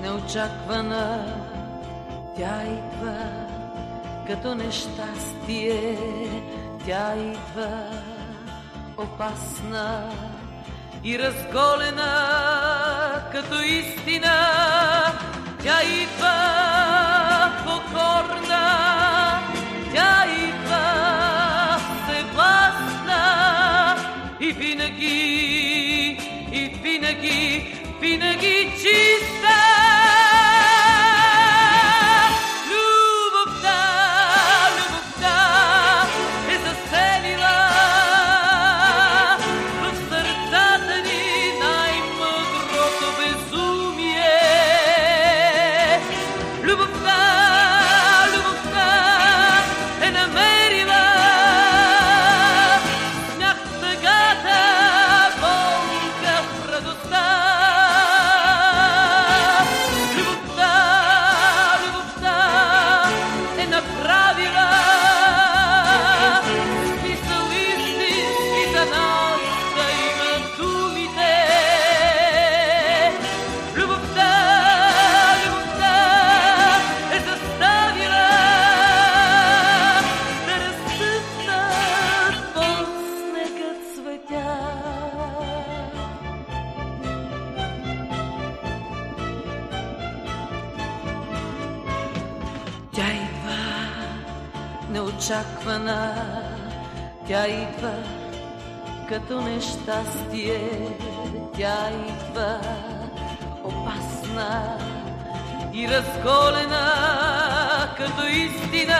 неочаквана, тя идва като нещастие, тя идва опасна и разголена като истина, тя идва покорна, тя идва съгласна и винаги, и винаги, Fine cheese. Тя идва неочаквана, тя идва като нещастие, тя идва опасна и разголена като истина,